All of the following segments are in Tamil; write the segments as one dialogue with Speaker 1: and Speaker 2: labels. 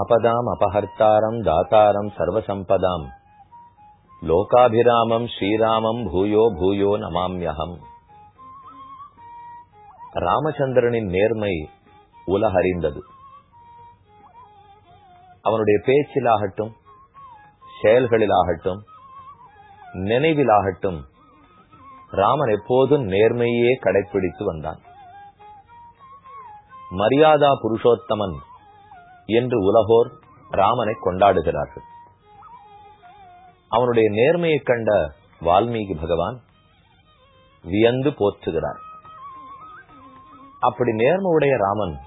Speaker 1: ஆபதாம் அபஹர்த்தாரம் தாத்தாரம் சர்வசம்பதாம் லோகாபிராமம் ஸ்ரீராமம் பூயோ பூயோ நமாம்யகம் ராமச்சந்திரனின் நேர்மை உலகறிந்தது. அவனுடைய பேச்சிலாகட்டும் செயல்களிலாகட்டும் நினைவிலாகட்டும் ராமன் எப்போதும் நேர்மையே கடைபிடித்து வந்தான். மரியாதா புருஷோத்தமன் என்று உலகோர் ராமனை கொண்டாடுகிறார்கள். அவனுடைய நேர்மையை கண்ட வால்மீகி பகவான் வியந்து போற்றுகிறார். அப்படி நேர்மையுடைய ராமன்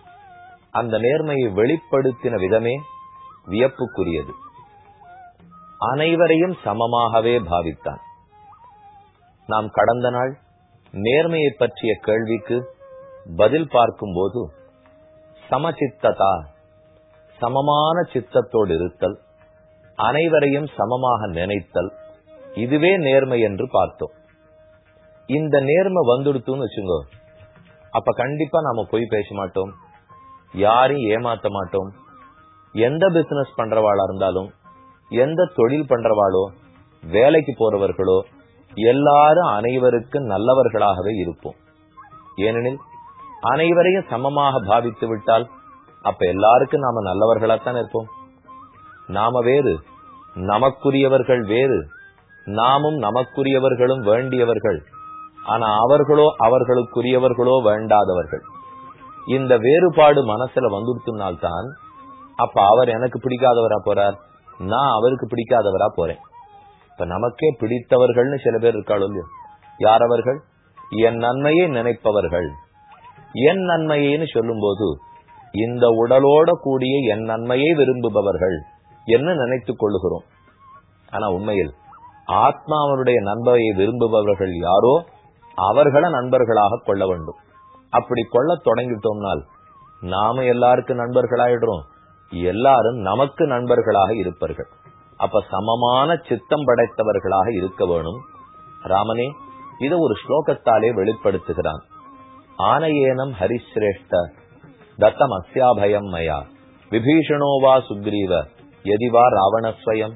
Speaker 1: அந்த நேர்மையை வெளிப்படுத்தின விதமே வியப்புக்குரியது. அனைவரையும் சமமாகவே பாவித்தான். நாம் கடந்த நாள் நேர்மையை பற்றிய கேள்விக்கு பதில் பார்க்கும்போது சமசித்ததா சமமான சித்தத்தோடு இருத்தல் அனைவரையும் சமமாக நினைத்தல் இதுவே நேர்மை என்று பார்த்தோம். இந்த நேர்மை வந்துடுத்துன்னு வச்சுங்கோ அப்ப கண்டிப்பா நாம போய் பேச மாட்டோம் யாரையும் ஏமாத்த மாட்டோம். எந்த பிசினஸ் பண்றவாளா இருந்தாலும் எந்த தொழில் பண்றவாளோ வேலைக்கு போறவர்களோ எல்லாரும் அனைவருக்கும் நல்லவர்களாகவே இருப்போம். ஏனெனில் அனைவரையும் சமமாக பாவித்து விட்டால் அப்ப எல்லாருக்கும் நாம நல்லவர்களாத்தான் இருப்போம். நாம வேறு நமக்குரியவர்கள் வேறு நாமும் நமக்குரியவர்களும் வேண்டியவர்கள். ஆனா அவர்களோ அவர்களுக்குரியவர்களோ வேண்டாதவர்கள். இந்த வேறுபாடு மனசுல வந்துடுத்துனால்தான் அப்ப அவர் எனக்கு பிடிக்காதவரா போறார் நான் அவருக்கு பிடிக்காதவரா போறேன். இப்ப நமக்கே பிடித்தவர்கள்னு சில பேர் இருக்காளோ இல்லையோ? யார் அவர்கள்? என் நன்மையை நினைப்பவர்கள். என் நன்மையைன்னு சொல்லும் போது இந்த உடலோட கூடிய என் நன்மையை விரும்புபவர்கள் என்ன நினைத்துக் கொள்ளுகிறோம். ஆனா உண்மையில் ஆத்மாவனுடைய நன்மையை விரும்புபவர்கள் யாரோ அவர்களை நண்பர்களாக கொள்ள வேண்டும். அப்படி கொள்ள தொடங்கிட்டோம்னால் நாம எல்லாருக்கும் நண்பர்களாயிடுறோம். எல்லாரும் நமக்கு நண்பர்களாக இருப்பார்கள். அப்ப சமமான சித்தம் படைத்தவர்களாக இருக்க வேணும். ராமனே இதை ஒரு ஸ்லோகத்தாலே வெளிப்படுத்துகிறான். ஆனையேனம் ஹரிசிரேஷ்ட தத்தம் அஸ்யாபயம் மயா விபீஷணோ வா சுக்ரீவ எதிவா ராவணஸ்வயம்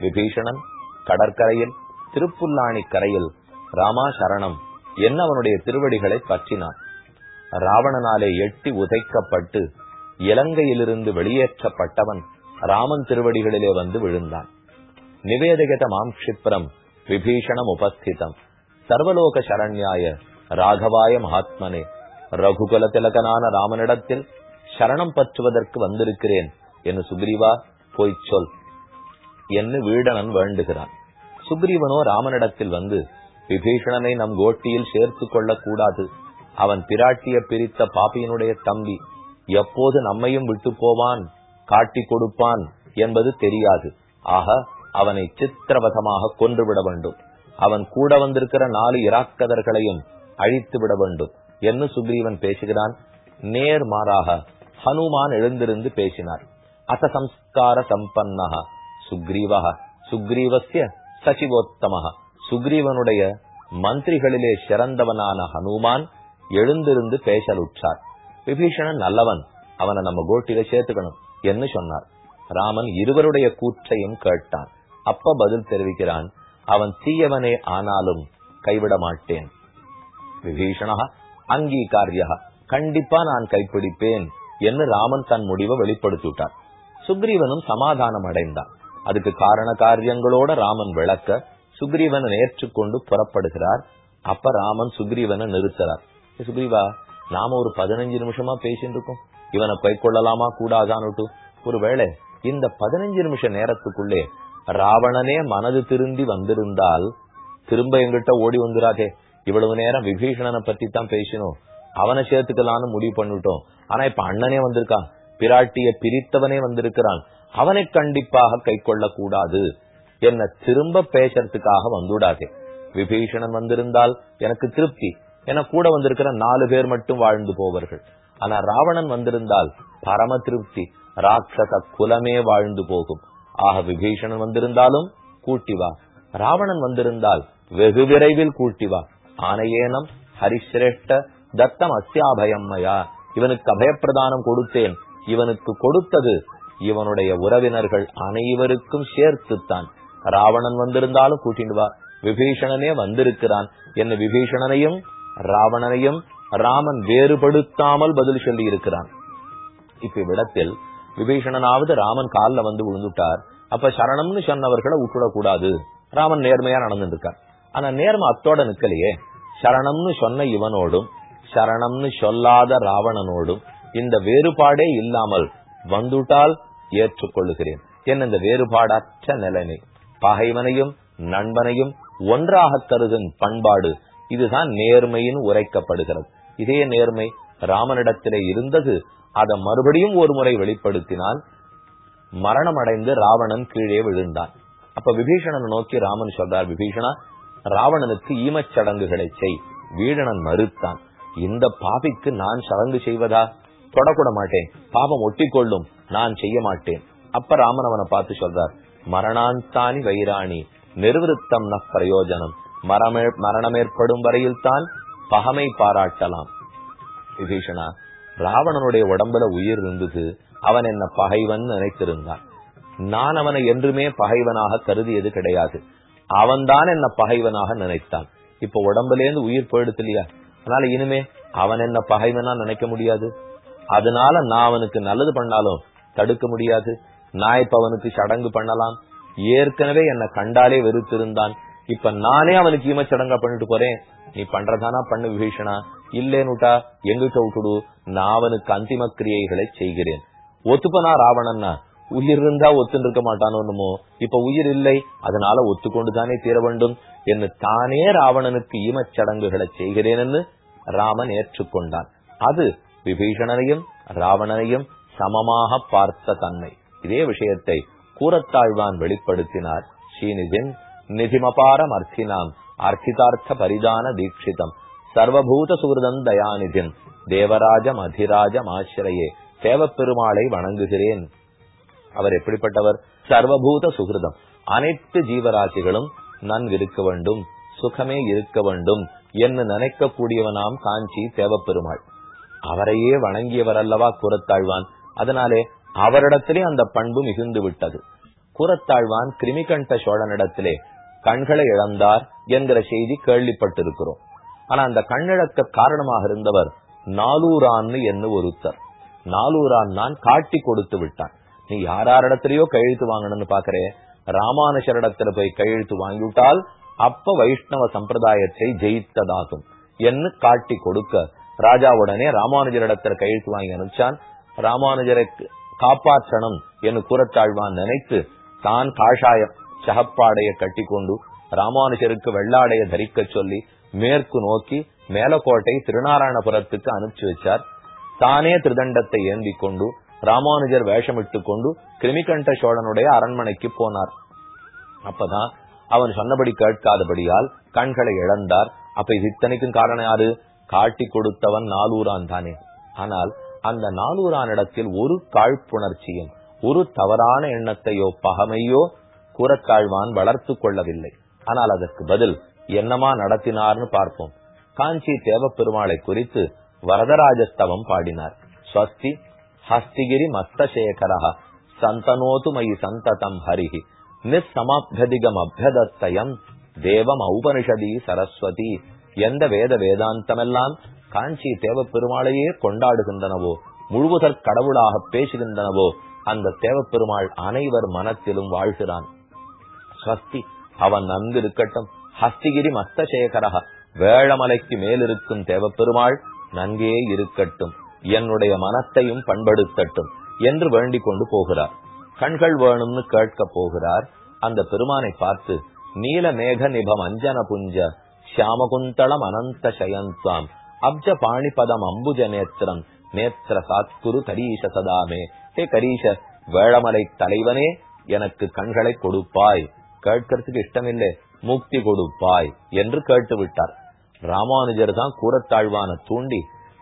Speaker 1: விபீஷணன் கடற்கரையில் திருப்புல்லாணி கரையில் ராமா சரணம் என்ன அவனுடைய திருவடிகளை பற்றினான். ராவணனாலே எட்டி உதைக்கப்பட்டு இலங்கையிலிருந்து வெளியேற்றப்பட்டவன் ராமன் திருவடிகளிலே வந்து விழுந்தான். நிவேதகத மாம்ஷிப்ரம் விபீஷணம் உபஸ்திதம். சர்வலோக சரண்யாய ராகவாய மகாத்மனே ரகுகுல திலகனான ராமனிடத்தில் சரணம் பற்றுவதற்கு வந்திருக்கிறேன் என்று சுக்ரீவா போய் சொல் என்று வீடனன் வேண்டுகிறான். சுக்ரீவனோ ராமனிடத்தில் வந்து விபீஷணனை நம் கோட்டியில் சேர்த்து கொள்ளக் கூடாது அவன் பிராட்டிய பிரித்த பாப்பியினுடைய தம்பி எப்போது நம்மையும் விட்டு போவான் காட்டி கொடுப்பான் என்பது தெரியாது. ஆக அவனை சித்திரவசமாக கொன்றுவிட வேண்டும். அவன் கூட வந்திருக்கிற நாலு இராக்கதர்களையும் அழித்து விட வேண்டும். என்று சுக்ரீவன் பேசுகிறான்? நேர் மாறாக ஹனுமான் எழுந்திருந்து பேசினார். அச சம்ஸ்கார சம்பன்னக சுக்ரீவக சுக்ரீவசிய சசிவோத்தமக சுக்ரீவனுடைய மந்திரிகளிலே சிறந்தவனான ஹனுமான் எழுந்திருந்து பேசலுற்றார். விபீஷணன் நல்லவன் அவனை நம்ம கோட்டில சேர்த்துக்கணும் என்று சொன்னார். ராமன் இருவருடைய கூற்றையும் கேட்டான். அப்ப பதில் தெரிவிக்கிறான் அவன் தீயவனே ஆனாலும் கைவிட மாட்டேன் விபீஷணா அங்கீகாரியா கண்டிப்பா நான் கைப்பிடிப்பேன் என்று ராமன் தன் முடிவை வெளிப்படுத்திவிட்டார் சுக்ரீவனும் சமாதானம் அடைந்தான். அதுக்கு காரண காரியங்களோட ராமன் விளக்க சுக்ரீவனை ஏற்றுக்கொண்டு புறப்படுகிறார். அப்ப ராமன் சுக்ரீவனை நிறுத்துறார். சுக்ரீவா நாம ஒரு பதினஞ்சு நிமிஷமா பேசிட்டு இருக்கோம். இவனை கை கொள்ளலாமா கூடாதான்னுட்டு. ஒருவேளை இந்த பதினஞ்சு நிமிஷ நேரத்துக்குள்ளே ராவணனே மனது திருந்தி வந்திருந்தால் திரும்ப எங்கிட்ட ஓடி வந்துராதே. இவ்வளவு நேரம் விபீஷணனை பத்தி தான் பேசினோம். அவனை சேர்த்துக்கலான்னு முடிவு பண்ணிட்டோம் ஆனா இப்ப அண்ணனே வந்திருக்கான் பிராட்டிய பிரித்தவனே வந்திருக்கிறான். அவனை கண்டிப்பாக கை கொள்ள கூடாது என்ன திரும்ப பேசறதுக்காக வந்துடாதே விபீஷணன் வந்திருந்தால் எனக்கு திருப்தி. என கூட வந்திருக்கிற நாலு பேர் மட்டும் வாழ்ந்து போவார்கள். ஆனா ராவணன் வந்திருந்தால் பரம திருப்தி. ராட்சச குலமே வாழ்ந்து போகும். ஆக விபீஷணன் வந்திருந்தாலும் கூட்டி வா. ராவணன் வந்திருந்தால் வெகு விரைவில் கூட்டி வா. ஆனையேனம் ஹரிசிரேஷ்ட தத்தம் அஸ்யாபயம் மயா. இவனுக்கு அபயப்பிரதானம் கொடுத்தேன். இவனுக்கு கொடுத்தது இவனுடைய உறவினர்கள் அனைவருக்கும் சேர்த்துத்தான். ராவணன் வந்திருந்தாலும் கூட்டிட்டு வா. விபீஷணனே வந்திருக்கிறான். என்ன விபீஷணனையும் ராவணனையும் ராமன் வேறுபடுத்தாமல் பதில் சொல்லி இருக்கிறான். இப்ப இவ்விடத்தில் விபீஷணனாவது ராமன் காலில் வந்து விழுந்துட்டார். அப்ப சரணம்னு சொன்னவர்களை விட்டுடக்கூடாது ராமன் நேர்மையா நடந்துட்டு இருக்கார். ஆனா நேர்மை அத்தோட நிக்கலையே. சரணம்னு சொன்ன இவனோடும் சரணம்னு சொல்லாத ராவணனோடும் இந்த வேறுபாடே இல்லாமல் வந்துட்டால் ஏற்றுக்கொள்ளுகிறேன். என்ன இந்த வேறுபாடற்ற நிலைமை? பகைவனையும் நண்பனையும் ஒன்றாக கருதும் பண்பாடு இதுதான் நேர்மையின் உரைக்கப்படுகிறது. இதே நேர்மை ராமனிடத்திலே இருந்தது. அதை மறுபடியும் ஒரு முறை வெளிப்படுத்தினால் மரணம் அடைந்து ராவணன் கீழே விழுந்தான். அப்ப விபீஷணனை நோக்கி ராமன் சொல்றார் விபீஷணா ராவணனுக்கு ஈமச் சடங்குகளை செய். வீடனன் மறுத்தான். இந்த பாபிக்கு நான் சடங்கு செய்வதா? தொடக்கூட மாட்டேன். பாபம் ஒட்டிக்கொள்ளும். நான் செய்ய மாட்டேன். அப்ப ராமன் அவனை பார்த்து சொல்றார் மரணாந்தானி வைராணி நிர்வருத்தம் ந பிரயோஜனம். மரமே மரணம் ஏற்படும் வரையில் தான் பகமை பாராட்டலாம். விபீஷணா ராவணனுடைய உடம்புல உயிர் இருந்தது. அவன் என்ன பகைவன் நினைத்திருந்தான். நான் அவனை என்றுமே பகைவனாக கருதியது கிடையாது. அவன்தான் என்ன பகைவனாக நினைத்தான். இப்ப உடம்புலேருந்து உயிர் போயிடுது இல்லையா அதனால இனிமே அவன் என்ன பகைவனா நினைக்க முடியாது. அதனால நான் அவனுக்கு நல்லது பண்ணாலும் தடுக்க முடியாது. நான் இப்ப அவனுக்கு சடங்கு பண்ணலாம். ஏற்கனவே என்னை கண்டாலே வெறுத்திருந்தான். இப்ப நானே அவனுக்கு ஈமச்சடங்கா பண்ணிட்டு போறேன். நீ பண்றதானா பண்ணு விபீஷணா? இல்லேனுட்டா எங்கிட்ட விட்டுடு. நான் அவனுக்கு அந்திம கிரியைகளை செய்கிறேன். ஒத்துப்பனா ராவணன்னா? உயிர் இருந்தா ஒத்துன்னு இருக்க மாட்டானோன்னுமோ இப்ப உயிர் இல்லை அதனால ஒத்துக்கொண்டு தானே தீர வேண்டும் என்று தானே ராவணனுக்கு ஈமச்சடங்குகளை செய்கிறேன்னு ராமன் ஏற்றுக்கொண்டான். அது விபீஷணனையும் ராவணனையும் சமமாக பார்த்த தன்மை. இதே விஷயத்தை கூறத்தாழ்வான் வெளிப்படுத்தினார். ஸ்ரீநிதின் நிதிமபாரம் அர்த்தினாம் அர்த்திதார்த்த பரிதான தீட்சிதம். சர்வபூத சுகிருதம் தயாநிதின் தேவராஜம் அதிராஜம் ஆசிரியே தேவப்பெருமாளை வணங்குகிறேன். அவர் எப்படிப்பட்டவர்? சர்வபூத சுகிருதம். அனைத்து ஜீவராசிகளும் நன்கிருக்க வேண்டும் சுகமே இருக்க வேண்டும் என்று நினைக்கக்கூடியவனாம் காஞ்சி தேவப்பெருமாள். அவரையே வணங்கியவர் அல்லவா குரத்தாழ்வான் அதனாலே அவரிடத்திலே அந்த பண்பு மிகுந்து விட்டது. குரத்தாழ்வான் கிருமிகண்ட சோழனிடத்திலே கண்களை இழந்தார் என்கிற செய்தி கேள்விப்பட்டிருக்கிறோம். ஆனா அந்த கண்ணிழக்க காரணமாக இருந்தவர் நாலூரான்னு என்ன ஒருத்தர். நாலூரான் தான் காட்டி கொடுத்து விட்டான். நீ யாராரிடத்திலயோ கையெழுத்து வாங்கணும்னு பாக்குறேன் ராமானுஷரிடத்துல போய் கையெழுத்து வாங்கிவிட்டால் அப்ப வைஷ்ணவ சம்பிரதாயத்தை ஜெயித்ததாகும் என்று காட்டி கொடுக்க. ராஜா உடனே ராமானுஜரிடத்துல கையெழுத்து வாங்கி அனுப்பிச்சான். ராமானுஜரை காப்பாற்றணும் என்று கூறத்தாழ்வான் நினைத்து தான் காஷாயம் சகப்பாடைய கட்டி கொண்டு ராமானுஜருக்கு வெள்ளாடைய தரிக்க சொல்லி மேற்கு நோக்கி மேலக்கோட்டை திருநாராயணபுரத்துக்கு அனுப்பிச்சு வச்சார். தானே திருதண்டத்தை ஏந்தி கொண்டு ராமானுஜர் வேஷமிட்டு கொண்டு கிருமிகண்ட சோழனுடைய அரண்மனைக்கு போனார். அப்பதான் அவன் சொன்னபடி கேட்காதபடியால் கண்களை இழந்தார். அப்ப இது இத்தனைக்கும் காரணம் யாரு? காட்டி கொடுத்தவன் நாலூரான் தானே. ஆனால் அந்த நாலூரான் இடத்தில் ஒரு காழ்ப்புணர்ச்சியும் ஒரு தவறான எண்ணத்தையோ பகமையோ கூறத்தாழ்வான் வளர்த்து கொள்ளவில்லை. ஆனால் அதற்கு பதில் என்னமா நடத்தினார்னு பார்ப்போம். காஞ்சி தேவப்பெருமாளை குறித்து வரதராஜஸ்தவம் பாடினார். ஸ்வஸ்தி ஹஸ்திகிரி மஸ்தசேகரா சந்தனோது மயி சந்ததம் ஹரிஹி நிசமாப்திகம் அபியதத்தயம் தேவம் ஔபனிஷதி சரஸ்வதி எந்த வேத வேதாந்தமெல்லாம் காஞ்சி தேவப்பெருமாளையே கொண்டாடுகின்றனவோ முழுவதற் கடவுளாக பேசுகின்றனவோ அந்த தேவப்பெருமாள் அனைவர் மனத்திலும் வாழ்கிறான். ஸ்வஸ்தி அவன் நன்கு இருக்கட்டும் ஹஸ்திகிரி மஸ்தசேகரக வேளமலைக்கு மேலிருக்கும் தேவப்பெருமாள் நன்கே இருக்கட்டும். என்னுடைய மனத்தையும் பண்படுத்தட்டும் என்று வேண்டிக் கொண்டு போகிறார். கண்கள் வேணும்னு கேட்க போகிறார். அந்த பெருமானை பார்த்து நீல மேக நிபம் அஞ்சன புஞ்ச ஷியாமகுந்தளம் அனந்த சயந்தாம் அப்ஜ பாணிபதம் அம்புஜ நேத்திரம் நேத்திர சாத்குரு கரீஷ சதாமே ஹே கரீஷ வேளமலை தலைவனே எனக்கு கண்களை கொடுப்பாய். கேட்கறதுக்கு இஷ்டமில்லை முக்தி கொடுப்பாய் என்று கேட்டு விட்டார் ராமானுஜர் தான் கூறத்தாழ்வான தூண்டி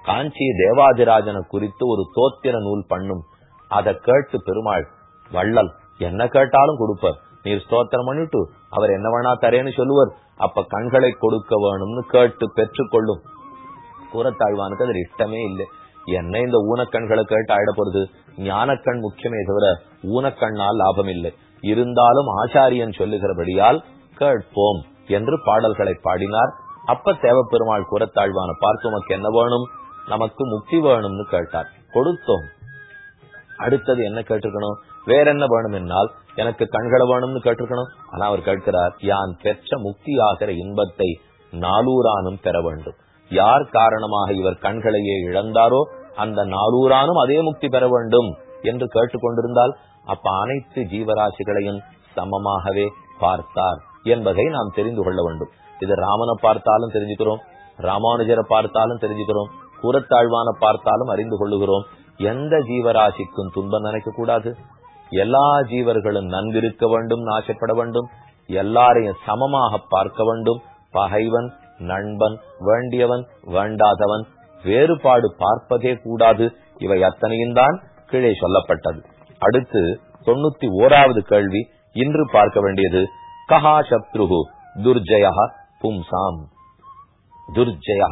Speaker 1: காஞ்சி தேவாதிராஜனை குறித்து ஒரு தோத்திர நூல் பண்ணும். அதை கேட்டு பெருமாள் வள்ளல் என்ன கேட்டாலும் கொடுப்பார் நீர் ஸ்தோத்திரம் பண்ணிட்டு அவர் என்ன வேணா தரேன்னு சொல்லுவார். அப்ப கண்களை கொடுக்க வேணும்னு கேட்டு பெற்றுக்கொள்ளும். கூறத்தாழ்வானுக்கு அதில் இஷ்டமே இல்லை. என்ன இந்த ஊனக்கண்களை கேட்டு ஆயிட போறது? ஞானக்கண் முக்கியமே தவிர ஊனக்கண்ணால் லாபம் இல்லை இருந்தாலும் ஆச்சாரியன் சொல்லுகிறபடியால் கேட்போம் என்று பாடல்களை பாடினார். அப்ப தேவப்பெருமாள் கூறத்தாழ்வான பார்த்து உமக்கு என்ன வேணும்? நமக்கு முக்தி வேணும்னு கேட்டார். கொடுத்தோம். அடுத்தது என்ன கேட்டிருக்கணும்? வேற என்ன வேணும் என்னால் எனக்கு கண்களை வேணும்னு கேட்டிருக்கணும். ஆனா அவர் கேட்கிறார் யான் பெற்ற முக்தி ஆகிற இன்பத்தை நாலூரானும் பெற வேண்டும். யார் காரணமாக இவர் கண்களையே இழந்தாரோ அந்த நாலூரானும் அதே முக்தி பெற வேண்டும். என்று கேட்டுக்கொண்டிருந்தால் அப்ப அனைத்து ஜீவராசிகளையும் சமமாகவே பார்த்தார் என்பதை நாம் தெரிந்து கொள்ள வேண்டும். இது ராமனை பார்த்தாலும் தெரிஞ்சுக்கிறோம் ராமானுஜரை பார்த்தாலும் தெரிஞ்சுக்கிறோம் கூறத்தாழ்வான பார்த்தாலும் அறிந்து கொள்ளுகிறோம். எந்த ஜீவராசிக்கும் துன்பம் நினைக்க கூடாது எல்லா ஜீவர்களும் நன்கிருக்க வேண்டும் ஆசைப்பட வேண்டும். எல்லாரையும் சமமாக பார்க்க வேண்டும். பகைவன் நண்பன் வேண்டியவன் வேண்டாதவன் வேறுபாடு பார்ப்பதே கூடாது. இவை அத்தனையும் தான் கீழே சொல்லப்பட்டது. அடுத்து தொண்ணூத்தி ஓராவது கேள்வி. இன்று பார்க்க வேண்டியது கஹா சத்ருகு துர்ஜயா பும்சாம். துர்ஜயா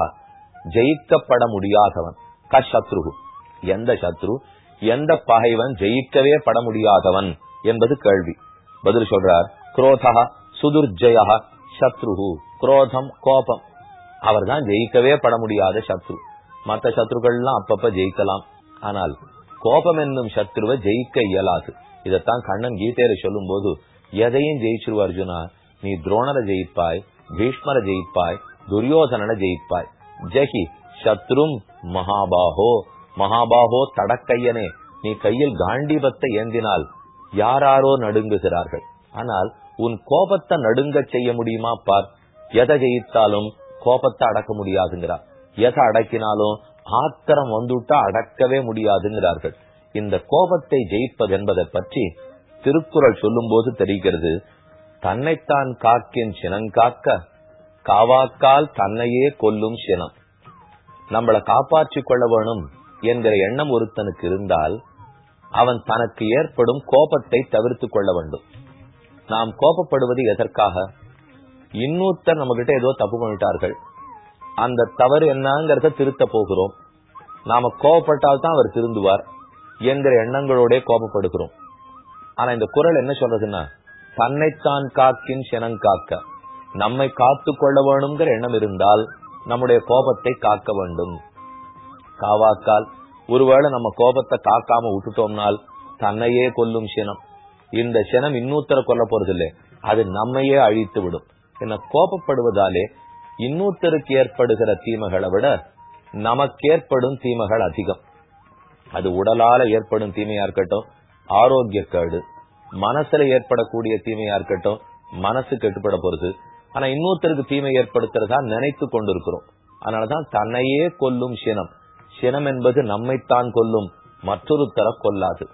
Speaker 1: ஜெயிக்கப்பட முடியாதவன் கசத்ருகு எந்த சத்ரு? எந்த பகைவன் ஜெயிக்கவே பட முடியாதவன் என்பது கேள்வி. பதில் சொல்றார் குரோதா சுதுர்ஜய சத்ருகு குரோதம் கோபம். அவர் தான் ஜெயிக்கவே பட முடியாத சத்ரு. மற்ற சத்ருக்கள்லாம் அப்பப்ப ஜெயிக்கலாம். ஆனால் கோபம் என்னும் சத்ருவை ஜெயிக்க இயலாது. இதத்தான் கண்ணன் கீதையில சொல்லும் போது எதையும் ஜெயிச்சிருவ அர்ஜுனா? நீ துரோணரை ஜெயிப்பாய் பீஷ்மரை ஜெயிப்பாய் துரியோதனனை ஜெயிப்பாய். ஜெகி சத்ரும் மகாபாகோ மகாபாஹோ தடக்கையனே நீ கையில் காண்டிபத்தை ஏந்தினால் யாராரோ நடுங்குகிறார்கள். ஆனால் உன் கோபத்தை நடுங்க செய்ய முடியுமா? பார் எதை ஜெயித்தாலும் கோபத்தை அடக்க முடியாதுங்கிறார். எதை அடக்கினாலும் ஆத்திரம் வந்துட்டா அடக்கவே முடியாதுங்கிறார்கள். இந்த கோபத்தை ஜெயிப்பது என்பதை பற்றி திருக்குறள் சொல்லும் போது தெரிகிறது. தன்னைத்தான் காக்கின் சினங்காக்க காவாக்கால் தன்னையே கொல்லும் சினம். நம்மளை காப்பாற்றிக் கொள்ள வேணும் என்கிற எண்ணம் ஒருத்தனுக்கு இருந்தால் அவன் தனக்கு ஏற்படும் கோபத்தை தவிர்த்து கொள்ள வேண்டும். நாம் கோபப்படுவது எதற்காக? இன்னொருத்தர் நம்ம கிட்ட ஏதோ தப்பு பண்ணிட்டார்கள். அந்த தவறு என்னங்கிறத திருத்த போகிறோம். நாம கோபப்பட்டால் தான் அவர் திருந்துவார் என்கிற எண்ணங்களோட கோபப்படுகிறோம். ஆனா இந்த குரல் என்ன சொல்றதுன்னா தன்னைத்தான் காக்கின் சினங்காக்க நம்மை காத்து கொள்ள வேணுங்கிற எண்ணம் இருந்தால் நம்முடைய கோபத்தை காக்க வேண்டும். காவாக்கால் ஒருவேளை நம்ம கோபத்தை காக்காம விட்டுட்டோம்னால் தன்னையே கொல்லும் சினம் இந்த சினம் இன்னொருத்தர கொல்ல போறதில்லை. அது நம்மையே அழித்து விடும். என்ன கோபப்படுவதாலே இன்னொருத்தருக்கு ஏற்படுகிற தீமைகளை விட நமக்கு ஏற்படும் தீமைகள் அதிகம். அது உடலால ஏற்படும் தீமையா இருக்கட்டும் ஆரோக்கிய கேடு மனசுல ஏற்படக்கூடிய தீமையா இருக்கட்டும் மனசு கெட்டுப்பட போறது ஆனா இன்னொருத்தருக்கு தீமை ஏற்படுத்துறதா நினைத்து கொண்டிருக்கிறோம். அதனாலதான் தன்னையே கொல்லும் சினம். சினம் என்பது நம்மைத்தான் கொல்லும். மற்றொரு தர கொல்லாது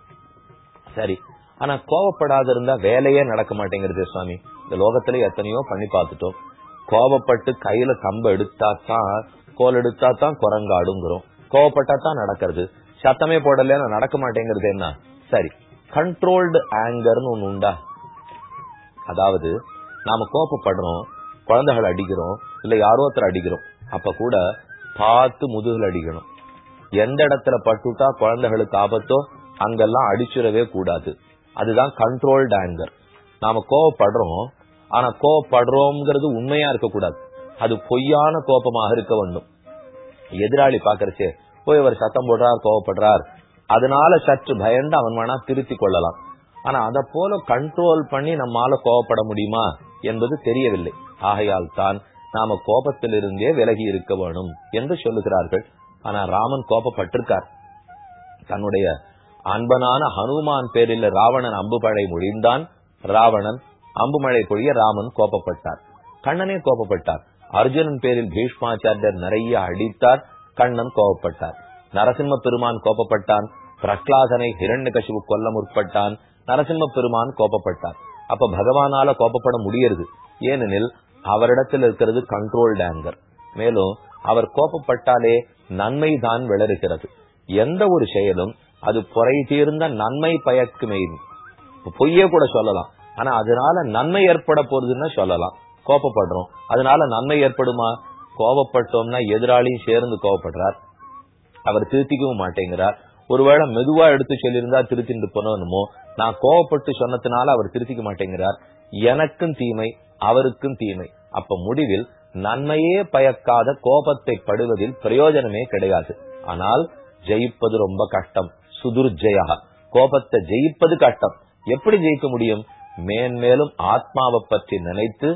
Speaker 1: சரி. ஆனா கோவப்படாத இருந்தா வேலையே நடக்க மாட்டேங்கிறது சுவாமி. இந்த லோகத்துல எத்தனையோ பண்ணி பார்த்துட்டோம். கோவப்பட்டு கையில கம்ப எடுத்தா தான் கோல் எடுத்தா தான் குரங்காடுங்கிறோம். கோவப்பட்டா தான் நடக்கிறது. சத்தமே போடல நடக்க மாட்டேங்கிறது என்ன? சரி. கண்ட்ரோல்டு ஆங்கர்னு ஒண்ணு உண்டா? அதாவது நாம கோபப்படுறோம் குழந்தைகள் அடிக்கிறோம் இல்ல யாரோ ஒருத்தர் அடிக்கிறோம் அப்ப கூட பார்த்து முதுகில் அடிக்கணும். எந்த இடத்துல பட்டுட்டா குழந்தைகளுக்கு ஆபத்தோ அங்கெல்லாம் அடிச்சிடவே கூடாது. அதுதான் கண்ட்ரோல்டு ஆங்கர் நாம கோவப்படுறோம் ஆனா கோவப்படுறோம்ங்கிறது உண்மையா இருக்கக்கூடாது. அது பொய்யான கோபமாக இருக்க வேண்டும். எதிராளி பாக்குறச்சே போய் அவர் சத்தம் போடுறார் கோவப்படுறார் அதனால சற்று பயந்து அவன் வேணா திருத்தி கொள்ளலாம். ஆனா அத போல கண்ட்ரோல் பண்ணி நம்மால கோவப்பட முடியுமா? என்பது தெரியவில்லை. ஆகையால் தான் நாம கோபத்திலிருந்தே விலகி இருக்க வேணும் என்று சொல்லுகிறார்கள். ஆனா ராமன் கோபப்பட்டிருக்கார். தன்னுடைய அன்பனான ஹனுமான் பேரில் ராவணன் அம்புமழை முடிந்தான். ராவணன் அம்புமழை பொழிய ராமன் கோபப்பட்டார். கண்ணனே கோபப்பட்டார். அர்ஜுனன் பேரில் பீஷ்மாச்சாரியர் நிறைய அடித்தார். கண்ணன் கோபப்பட்டார். நரசிம்ம பெருமான் கோபப்பட்டான். பிரகலாதனை ஹிரண்ய கொல்ல முற்பட்டான். நரசிம்ம பெருமான் கோபப்பட்டார். அப்ப பகவானால கோபப்பட முடியறது. ஏனெனில் அவரிடத்தில் இருக்கிறது கண்ட்ரோல்டு ஆங்கர் மேலும் அவர் கோபப்பட்டாலே நன்மை தான் விளருகிறது எந்த ஒரு செயலும் அது குறை தீர்ந்த நன்மை பயக்குமே. பொய்யே கூட சொல்லலாம். ஆனா அதனால நன்மை ஏற்பட போறதுன்னு சொல்லலாம். கோபப்படுறோம். அதனால நன்மை ஏற்படுமா? கோபப்பட்டோம்னா எதிராளியும் சேர்ந்து கோபப்படுறார். அவர் திருத்திக்கவும் மாட்டேங்கிறார். ஒருவேளை மெதுவா எடுத்து சொல்லியிருந்தா திருத்திட்டு போனோமோ நான் கோவப்பட்டு சொன்னதுனால அவர் திருத்திக்க மாட்டேங்கிறார். எனக்கும் தீமை அவருக்கும் தீமை. அப்ப முடிவில் நன்மையே பயக்காத கோபத்தை படுவதில் பிரயோஜனமே கிடையாது. ஆனால் ஜெயிப்பது ரொம்ப கஷ்டம். சுதுர்ஜயா. கோபத்தை ஜெயிப்பது கஷ்டம். எப்படி ஜெயிக்க முடியும்? மேன்மேலும் ஆத்மாவை பற்றி நினைத்து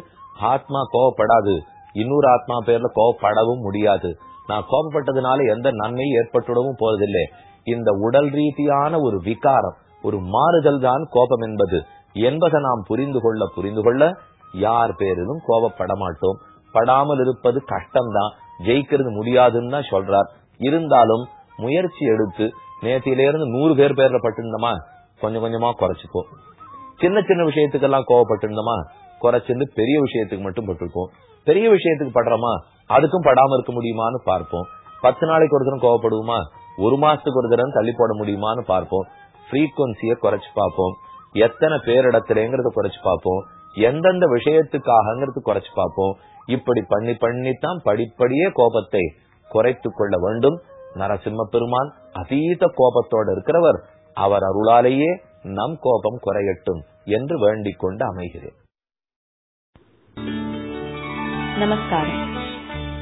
Speaker 1: ஆத்மா கோவப்படாது. இன்னொரு ஆத்மா பேர்ல கோவப்படவும் முடியாது. நான் கோபப்பட்டதுனால எந்த நன்மையும் ஏற்பட்டுடவும் போறதில்லை. இந்த உடல் ரீதியான ஒரு விகாரம் ஒரு மாறுதல் தான் கோபம் என்பது. என்பதை நாம் புரிந்து கொள்ள புரிந்து கொள்ள யார் பேரிலும் கோபப்பட மாட்டோம். படாமல் இருப்பது கஷ்டம்தான். ஜெயிக்கிறது முடியாதுன்னு தான் சொல்றார். இருந்தாலும் முயற்சி எடுத்து நேத்தில இருந்து நூறு பேர் பேர்ல பட்டிருந்தோமா? கொஞ்சம் கொஞ்சமா குறைச்சிப்போம் சின்ன சின்ன விஷயத்துக்கெல்லாம் கோவப்பட்டிருந்தோமா குறைச்சிருந்து பெரிய விஷயத்துக்கு மட்டும் பட்டிருக்கோம் பெரிய விஷயத்துக்கு படுறோமா? அதுக்கும் படாம இருக்க முடியுமான்னு பார்ப்போம். பத்து நாளைக்கு ஒருத்தரும் கோவப்படுவோமா ஒரு மாசத்துக்கு ஒரு தடவை தள்ளி போட முடியுமான்னு பார்ப்போம். ஃப்ரீக்குவன்சிய குறைச்சு பார்ப்போம். எத்தனை பேரிடத்துலங்கிறத குறைச்சு பார்ப்போம். எந்தெந்த விஷயத்துக்காகங்கிறது குறைச்சு பார்ப்போம். இப்படி பண்ணி பண்ணித்தான் படிப்படியே கோபத்தை குறைத்து கொள்ள வேண்டும். நரசிம்ம பெருமான் அதீத கோபத்தோடு இருக்கிறவர். அவர் அருளாலேயே நம் கோபம் குறையட்டும் என்று வேண்டிக் கொண்டு அமைகிறேன்.
Speaker 2: நமஸ்காரம்.